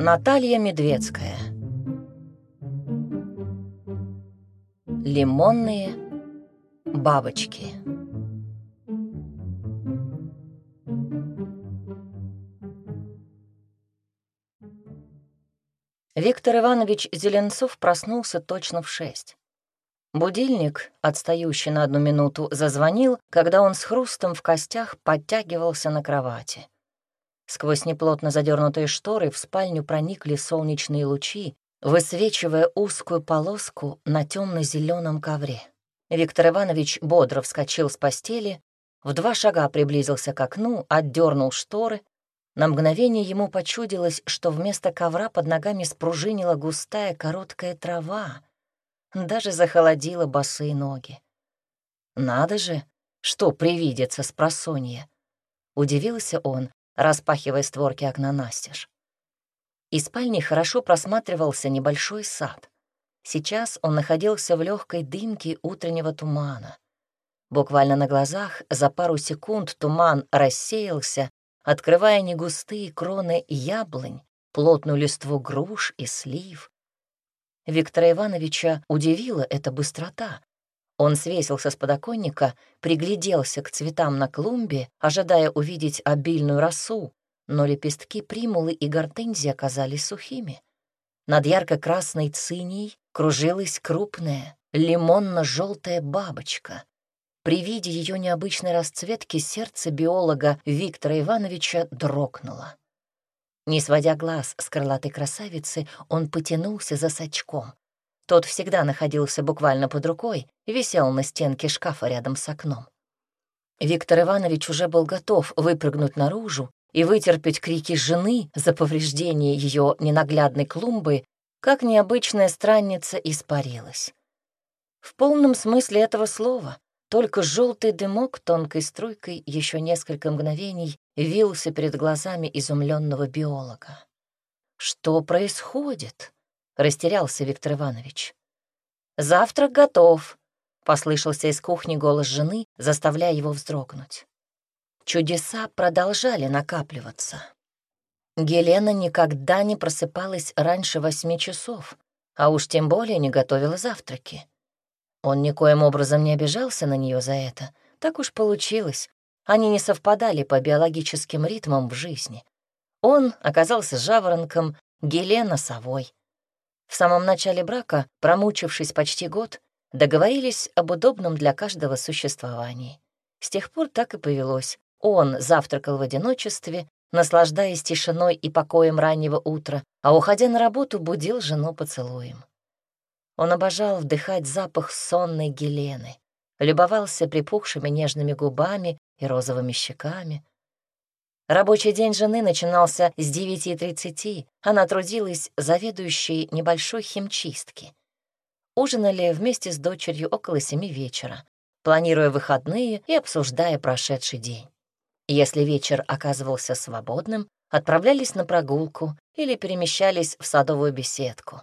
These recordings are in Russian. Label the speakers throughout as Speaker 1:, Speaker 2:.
Speaker 1: Наталья Медведская Лимонные бабочки Виктор Иванович Зеленцов проснулся точно в шесть. Будильник, отстающий на одну минуту, зазвонил, когда он с хрустом в костях подтягивался на кровати. Сквозь неплотно задернутые шторы в спальню проникли солнечные лучи, высвечивая узкую полоску на темно-зеленом ковре. Виктор Иванович бодро вскочил с постели, в два шага приблизился к окну, отдернул шторы, на мгновение ему почудилось, что вместо ковра под ногами спружинила густая короткая трава, даже захолодила босые ноги. «Надо же, что привидится с просонья!» Удивился он, распахивая створки окна настежь. Из спальни хорошо просматривался небольшой сад. Сейчас он находился в легкой дымке утреннего тумана. Буквально на глазах за пару секунд туман рассеялся, открывая негустые кроны яблонь, плотную листву груш и слив. Виктора Ивановича удивила эта быстрота. Он свесился с подоконника, пригляделся к цветам на клумбе, ожидая увидеть обильную росу, но лепестки примулы и гортензии оказались сухими. Над ярко-красной цинией кружилась крупная, лимонно-желтая бабочка. При виде ее необычной расцветки сердце биолога Виктора Ивановича дрогнуло. Не сводя глаз с крылатой красавицы, он потянулся за сачком. Тот всегда находился буквально под рукой висел на стенке шкафа рядом с окном. Виктор Иванович уже был готов выпрыгнуть наружу и вытерпеть крики жены за повреждение ее ненаглядной клумбы, как необычная странница испарилась. В полном смысле этого слова только желтый дымок тонкой струйкой еще несколько мгновений вился перед глазами изумленного биолога. «Что происходит?» — растерялся Виктор Иванович. «Завтрак готов», — послышался из кухни голос жены, заставляя его вздрогнуть. Чудеса продолжали накапливаться. Гелена никогда не просыпалась раньше восьми часов, а уж тем более не готовила завтраки. Он никоим образом не обижался на нее за это. Так уж получилось. Они не совпадали по биологическим ритмам в жизни. Он оказался жаворонком, Гелена — совой. В самом начале брака, промучившись почти год, договорились об удобном для каждого существовании. С тех пор так и повелось. Он завтракал в одиночестве, наслаждаясь тишиной и покоем раннего утра, а, уходя на работу, будил жену поцелуем. Он обожал вдыхать запах сонной Гелены, любовался припухшими нежными губами и розовыми щеками. Рабочий день жены начинался с 9.30. Она трудилась заведующей небольшой химчистки. Ужинали вместе с дочерью около семи вечера, планируя выходные и обсуждая прошедший день. Если вечер оказывался свободным, отправлялись на прогулку или перемещались в садовую беседку.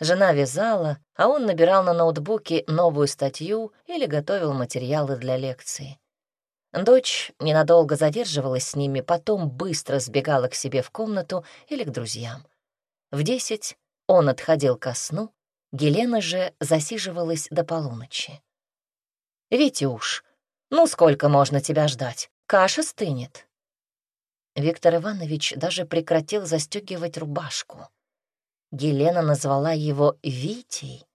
Speaker 1: Жена вязала, а он набирал на ноутбуке новую статью или готовил материалы для лекции. Дочь ненадолго задерживалась с ними, потом быстро сбегала к себе в комнату или к друзьям. В десять он отходил ко сну, Гелена же засиживалась до полуночи. «Витюш, ну сколько можно тебя ждать? Каша стынет». Виктор Иванович даже прекратил застегивать рубашку. Гелена назвала его Витей.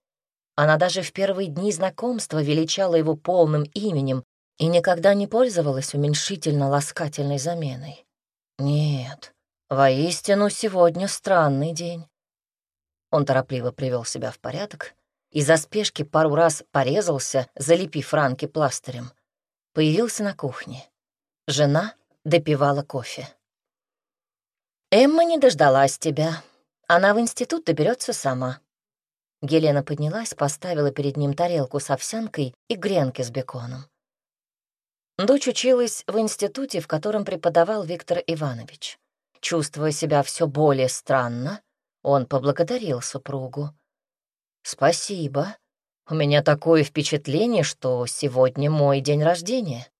Speaker 1: Она даже в первые дни знакомства величала его полным именем и никогда не пользовалась уменьшительно-ласкательной заменой. Нет, воистину сегодня странный день. Он торопливо привел себя в порядок и за спешки пару раз порезался, залепив ранки пластырем. Появился на кухне. Жена допивала кофе. «Эмма не дождалась тебя», она в институт доберется сама. Гелена поднялась, поставила перед ним тарелку с овсянкой и гренки с беконом. Дочь училась в институте, в котором преподавал Виктор Иванович. Чувствуя себя все более странно, он поблагодарил супругу. «Спасибо. У меня такое впечатление, что сегодня мой день рождения».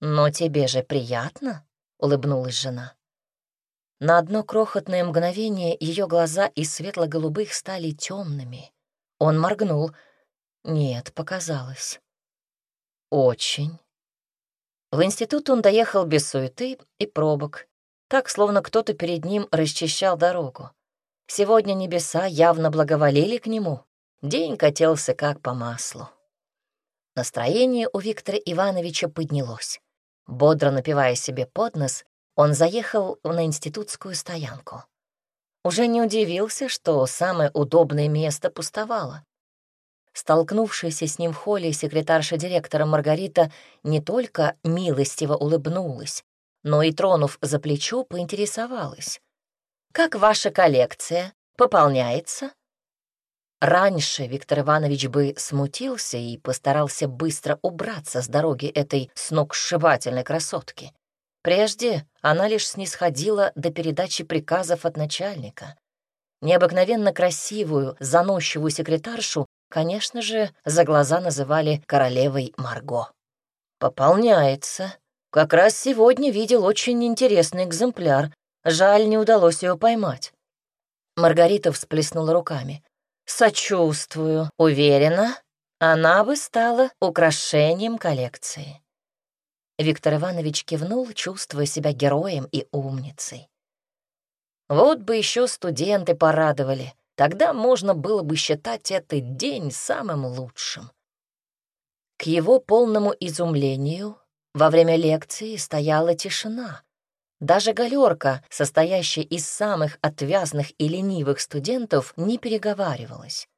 Speaker 1: «Но тебе же приятно?» — улыбнулась жена. На одно крохотное мгновение ее глаза из светло-голубых стали темными. Он моргнул. Нет, показалось. Очень. В институт он доехал без суеты и пробок, так, словно кто-то перед ним расчищал дорогу. Сегодня небеса явно благоволили к нему. День катился как по маслу. Настроение у Виктора Ивановича поднялось. Бодро напивая себе под нос, он заехал на институтскую стоянку. Уже не удивился, что самое удобное место пустовало. Столкнувшаяся с ним в холле секретарша директора Маргарита не только милостиво улыбнулась, но и, тронув за плечо, поинтересовалась. «Как ваша коллекция? Пополняется?» Раньше Виктор Иванович бы смутился и постарался быстро убраться с дороги этой сногсшибательной красотки. Прежде она лишь снисходила до передачи приказов от начальника. Необыкновенно красивую, заносчивую секретаршу, конечно же, за глаза называли королевой Марго. «Пополняется. Как раз сегодня видел очень интересный экземпляр. Жаль, не удалось ее поймать». Маргарита всплеснула руками. Сочувствую. Уверена, она бы стала украшением коллекции. Виктор Иванович кивнул, чувствуя себя героем и умницей. Вот бы еще студенты порадовали, тогда можно было бы считать этот день самым лучшим. К его полному изумлению во время лекции стояла тишина. Даже галерка, состоящая из самых отвязных и ленивых студентов, не переговаривалась.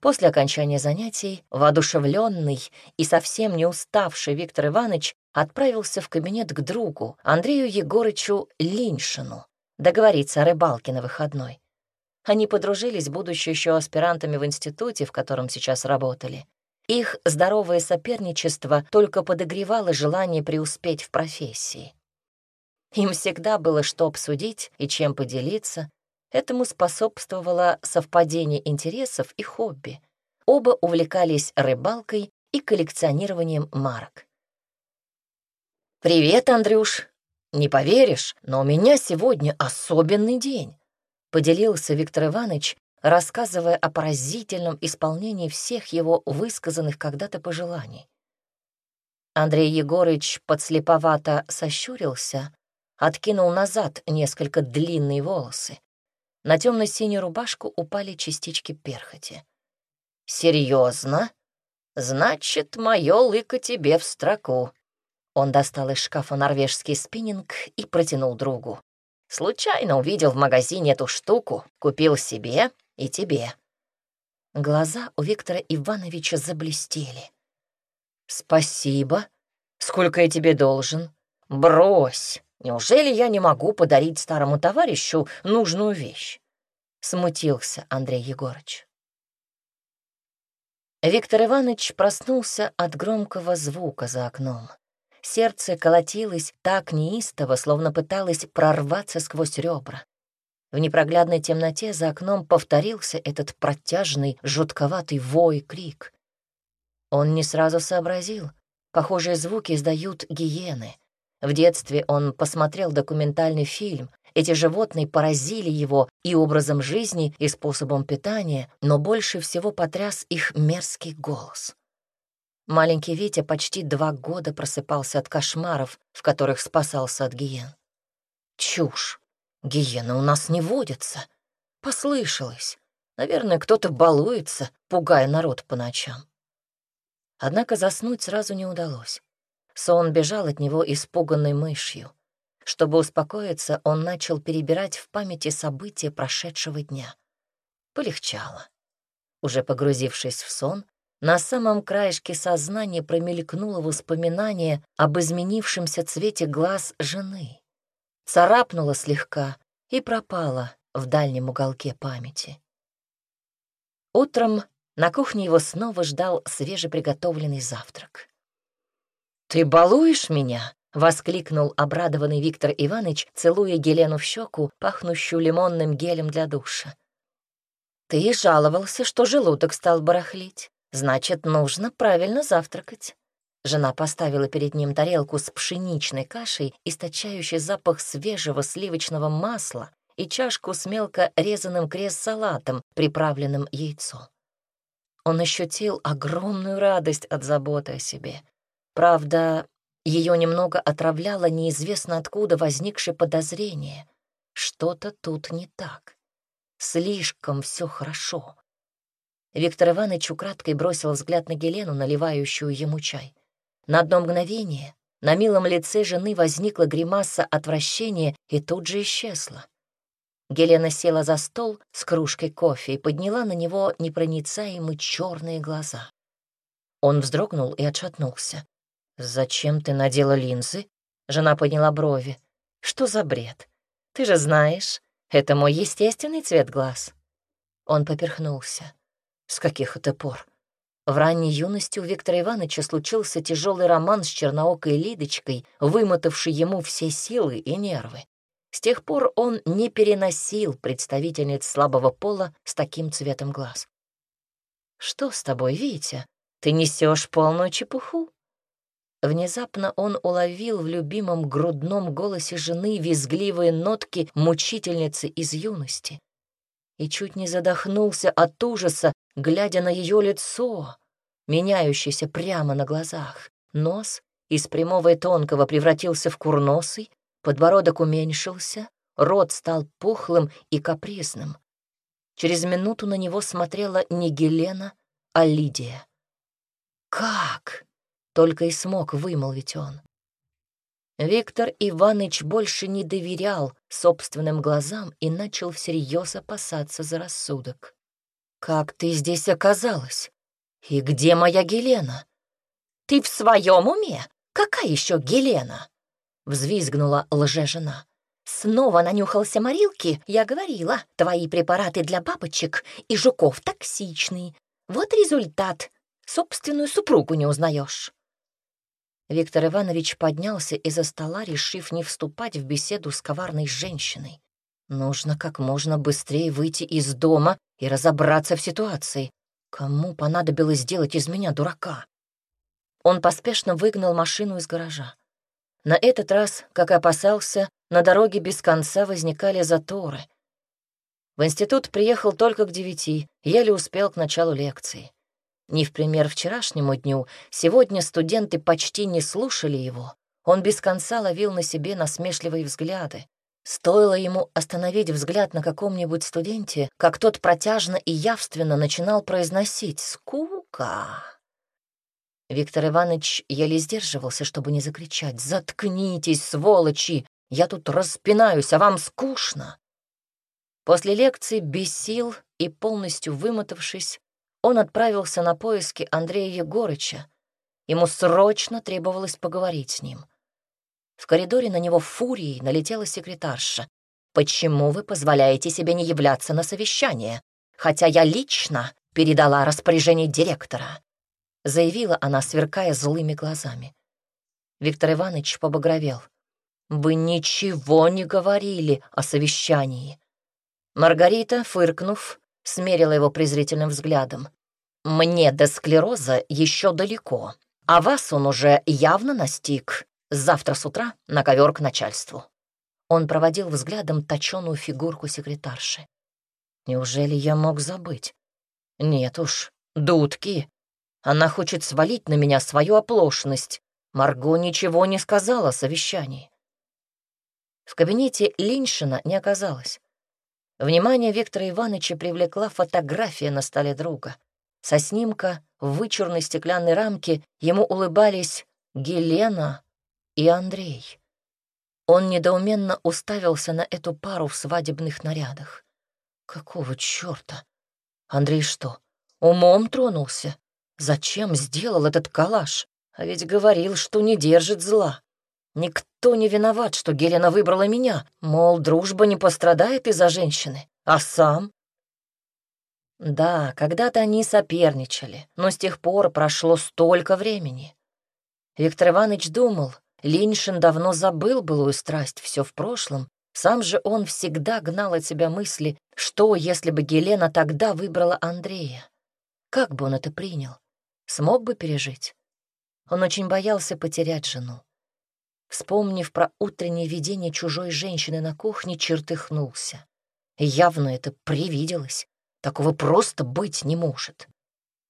Speaker 1: После окончания занятий, воодушевленный и совсем не уставший Виктор Иванович отправился в кабинет к другу, Андрею Егорычу Линьшину, договориться о рыбалке на выходной. Они подружились, будучи еще аспирантами в институте, в котором сейчас работали. Их здоровое соперничество только подогревало желание преуспеть в профессии. Им всегда было что обсудить и чем поделиться. Этому способствовало совпадение интересов и хобби. Оба увлекались рыбалкой и коллекционированием марок. «Привет, Андрюш! Не поверишь, но у меня сегодня особенный день», — поделился Виктор Иванович, рассказывая о поразительном исполнении всех его высказанных когда-то пожеланий. Андрей Егорыч подслеповато сощурился, откинул назад несколько длинные волосы. На темно-синюю рубашку упали частички перхоти. «Серьезно? Значит, мое лыко тебе в строку». Он достал из шкафа норвежский спиннинг и протянул другу. «Случайно увидел в магазине эту штуку, купил себе и тебе». Глаза у Виктора Ивановича заблестели. «Спасибо. Сколько я тебе должен?» «Брось. Неужели я не могу подарить старому товарищу нужную вещь? Смутился Андрей Егорыч. Виктор Иванович проснулся от громкого звука за окном. Сердце колотилось так неистово, словно пыталось прорваться сквозь ребра. В непроглядной темноте за окном повторился этот протяжный, жутковатый вой-крик. Он не сразу сообразил. Похожие звуки издают гиены — в детстве он посмотрел документальный фильм. Эти животные поразили его и образом жизни, и способом питания, но больше всего потряс их мерзкий голос. Маленький Витя почти два года просыпался от кошмаров, в которых спасался от гиен. Чушь. Гиены у нас не водятся. Послышалось. Наверное, кто-то балуется, пугая народ по ночам. Однако заснуть сразу не удалось. Сон бежал от него испуганной мышью. Чтобы успокоиться, он начал перебирать в памяти события прошедшего дня. Полегчало. Уже погрузившись в сон, на самом краешке сознания промелькнуло воспоминание об изменившемся цвете глаз жены. Царапнуло слегка и пропало в дальнем уголке памяти. Утром на кухне его снова ждал свежеприготовленный завтрак. «Ты балуешь меня?» — воскликнул обрадованный Виктор Иванович, целуя Гелену в щеку, пахнущую лимонным гелем для душа. «Ты жаловался, что желудок стал барахлить. Значит, нужно правильно завтракать». Жена поставила перед ним тарелку с пшеничной кашей, источающей запах свежего сливочного масла, и чашку с мелко резанным крест-салатом, приправленным яйцом. Он ощутил огромную радость от заботы о себе. Правда, ее немного отравляло неизвестно откуда возникшее подозрение. Что-то тут не так. Слишком все хорошо. Виктор Иванович украдкой бросил взгляд на Гелену, наливающую ему чай. На одно мгновение на милом лице жены возникла гримаса отвращения и тут же исчезла. Гелена села за стол с кружкой кофе и подняла на него непроницаемые черные глаза. Он вздрогнул и отшатнулся. «Зачем ты надела линзы?» Жена подняла брови. «Что за бред? Ты же знаешь, это мой естественный цвет глаз». Он поперхнулся. «С каких это пор?» В ранней юности у Виктора Ивановича случился тяжелый роман с черноокой Лидочкой, вымотавший ему все силы и нервы. С тех пор он не переносил представительниц слабого пола с таким цветом глаз. «Что с тобой, Витя? Ты несешь полную чепуху?» Внезапно он уловил в любимом грудном голосе жены визгливые нотки мучительницы из юности и чуть не задохнулся от ужаса, глядя на ее лицо, меняющееся прямо на глазах. Нос из прямого и тонкого превратился в курносый, подбородок уменьшился, рот стал пухлым и капризным. Через минуту на него смотрела не Гелена, а Лидия. «Как?» Только и смог вымолвить он. Виктор Иванович больше не доверял собственным глазам и начал всерьез опасаться за рассудок. «Как ты здесь оказалась? И где моя Гелена?» «Ты в своем уме? Какая еще Гелена?» — взвизгнула лже-жена. «Снова нанюхался морилки? Я говорила, твои препараты для бабочек и жуков токсичные. Вот результат. Собственную супругу не узнаешь». Виктор Иванович поднялся из-за стола, решив не вступать в беседу с коварной женщиной. Нужно как можно быстрее выйти из дома и разобраться в ситуации. Кому понадобилось сделать из меня дурака? Он поспешно выгнал машину из гаража. На этот раз, как и опасался, на дороге без конца возникали заторы. В институт приехал только к девяти, еле успел к началу лекции. Не в пример вчерашнему дню, сегодня студенты почти не слушали его. Он без конца ловил на себе насмешливые взгляды. Стоило ему остановить взгляд на каком-нибудь студенте, как тот протяжно и явственно начинал произносить «Скука!». Виктор Иванович еле сдерживался, чтобы не закричать «Заткнитесь, сволочи! Я тут распинаюсь, а вам скучно!». После лекции без сил и полностью вымотавшись, он отправился на поиски Андрея Егорыча. Ему срочно требовалось поговорить с ним. В коридоре на него фурией налетела секретарша. «Почему вы позволяете себе не являться на совещание, хотя я лично передала распоряжение директора?» заявила она, сверкая злыми глазами. Виктор Иванович побагровел. «Вы ничего не говорили о совещании». Маргарита, фыркнув, смерила его презрительным взглядом. «Мне до склероза еще далеко, а вас он уже явно настиг. Завтра с утра на ковер к начальству». Он проводил взглядом точеную фигурку секретарши. «Неужели я мог забыть? Нет уж, дудки. Она хочет свалить на меня свою оплошность. Марго ничего не сказала о совещании». В кабинете Линшина не оказалось. Внимание Виктора Ивановича привлекла фотография на столе друга. Со снимка в вычурной стеклянной рамке ему улыбались Гелена и Андрей. Он недоуменно уставился на эту пару в свадебных нарядах. Какого чёрта? Андрей что, умом тронулся? Зачем сделал этот калаш? А ведь говорил, что не держит зла. Никто не виноват, что Гелена выбрала меня. Мол, дружба не пострадает из-за женщины. А сам? Да, когда-то они соперничали, но с тех пор прошло столько времени. Виктор Иванович думал, Леньшин давно забыл былую страсть, все в прошлом. Сам же он всегда гнал от себя мысли, что, если бы Гелена тогда выбрала Андрея. Как бы он это принял? Смог бы пережить? Он очень боялся потерять жену. Вспомнив про утреннее видение чужой женщины на кухне, чертыхнулся. Явно это привиделось. Такого просто быть не может.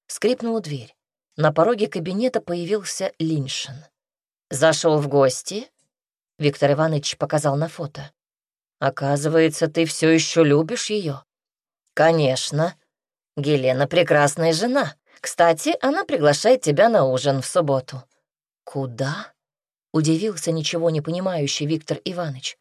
Speaker 1: Скрипнула дверь. На пороге кабинета появился Линшин. «Зашел в гости?» Виктор Иванович показал на фото. «Оказывается, ты все еще любишь ее?» «Конечно. Гелена — прекрасная жена. Кстати, она приглашает тебя на ужин в субботу». «Куда?» — удивился ничего не понимающий Виктор Иванович.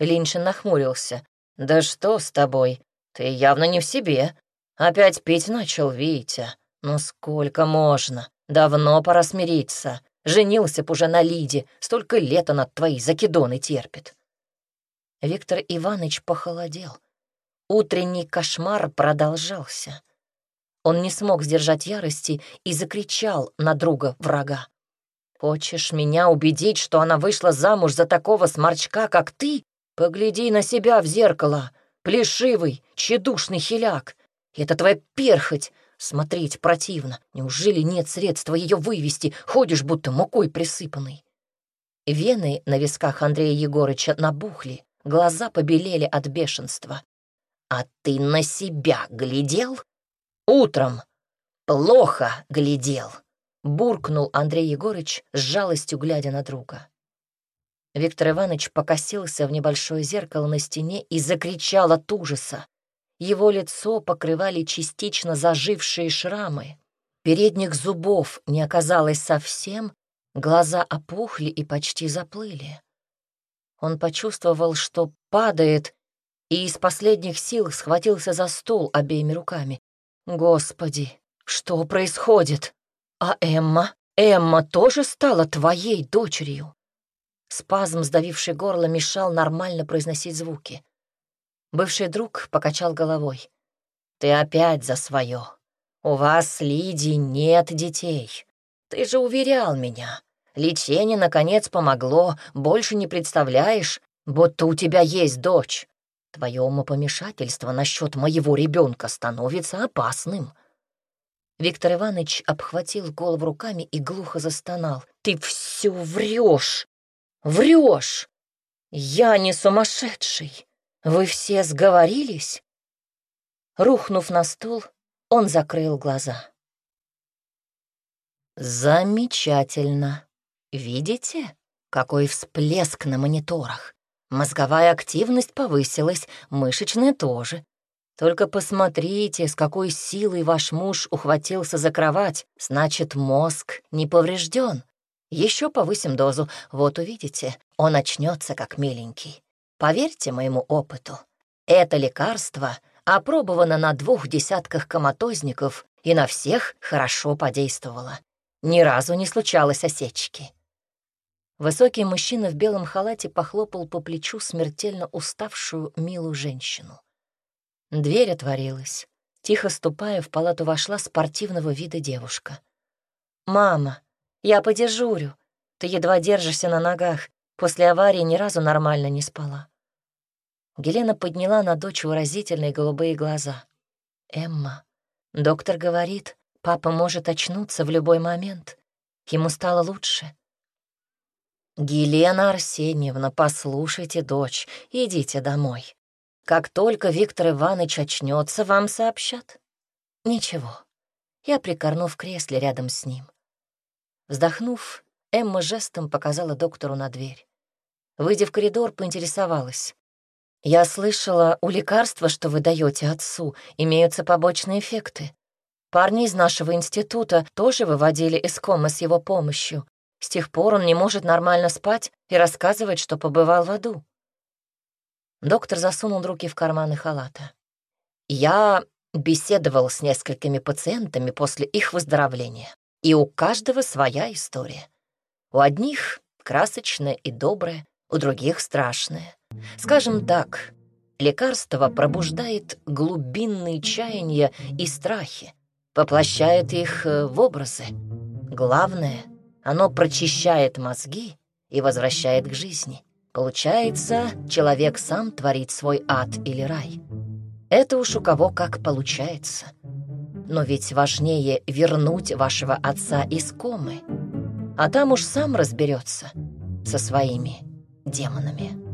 Speaker 1: Линшин нахмурился. «Да что с тобой? Ты явно не в себе. Опять пить начал, Витя. Ну сколько можно? Давно пора смириться. Женился б уже на Лиде. Столько лет она твои закидоны терпит». Виктор Иванович похолодел. Утренний кошмар продолжался. Он не смог сдержать ярости и закричал на друга врага. «Хочешь меня убедить, что она вышла замуж за такого сморчка, как ты? Погляди на себя в зеркало, плешивый, тщедушный хиляк. Это твоя перхоть, смотреть противно. Неужели нет средства ее вывести, ходишь будто мукой присыпанный?» Вены на висках Андрея Егорыча набухли, глаза побелели от бешенства. «А ты на себя глядел?» «Утром плохо глядел», — буркнул Андрей Егорыч с жалостью, глядя на друга. Виктор Иванович покосился в небольшое зеркало на стене и закричал от ужаса. Его лицо покрывали частично зажившие шрамы. Передних зубов не оказалось совсем, глаза опухли и почти заплыли. Он почувствовал, что падает, и из последних сил схватился за стол обеими руками. Господи, что происходит? А Эмма? Эмма тоже стала твоей дочерью? Спазм, сдавивший горло, мешал нормально произносить звуки. Бывший друг покачал головой. «Ты опять за свое. У вас с нет детей. Ты же уверял меня. Лечение, наконец, помогло. Больше не представляешь, будто у тебя есть дочь. Твое умопомешательство насчет моего ребенка становится опасным. Виктор Иванович обхватил голову руками и глухо застонал. «Ты все врешь! Врешь! Я не сумасшедший! Вы все сговорились?» Рухнув на стул, он закрыл глаза. «Замечательно. Видите, какой всплеск на мониторах? Мозговая активность повысилась, мышечная тоже. Только посмотрите, с какой силой ваш муж ухватился за кровать. Значит, мозг не поврежден. Еще повысим дозу. Вот увидите, он очнется как миленький. Поверьте моему опыту. Это лекарство опробовано на двух десятках коматозников и на всех хорошо подействовало. Ни разу не случалось осечки. Высокий мужчина в белом халате похлопал по плечу смертельно уставшую милую женщину. Дверь отворилась. Тихо ступая, в палату вошла спортивного вида девушка. «Мама, я подежурю. Ты едва держишься на ногах. После аварии ни разу нормально не спала». Гелена подняла на дочь выразительные голубые глаза. «Эмма, доктор говорит, папа может очнуться в любой момент. Ему стало лучше. «Елена Арсеньевна, послушайте, дочь, идите домой. Как только Виктор Иванович очнется, вам сообщат». «Ничего». Я прикорну в кресле рядом с ним. Вздохнув, Эмма жестом показала доктору на дверь. Выйдя в коридор, поинтересовалась. «Я слышала, у лекарства, что вы даете отцу, имеются побочные эффекты. Парни из нашего института тоже выводили из комы с его помощью. С тех пор он не может нормально спать и рассказывает, что побывал в аду. Доктор засунул руки в карманы халата. Я беседовал с несколькими пациентами после их выздоровления, и у каждого своя история. У одних красочная и добрая, у других страшная. Скажем так, лекарство пробуждает глубинные чаяния и страхи, воплощает их э, в образы. Главное — оно прочищает мозги и возвращает к жизни. Получается, человек сам творит свой ад или рай. Это уж у кого как получается. Но ведь важнее вернуть вашего отца из комы. а там уж сам разберется со своими демонами.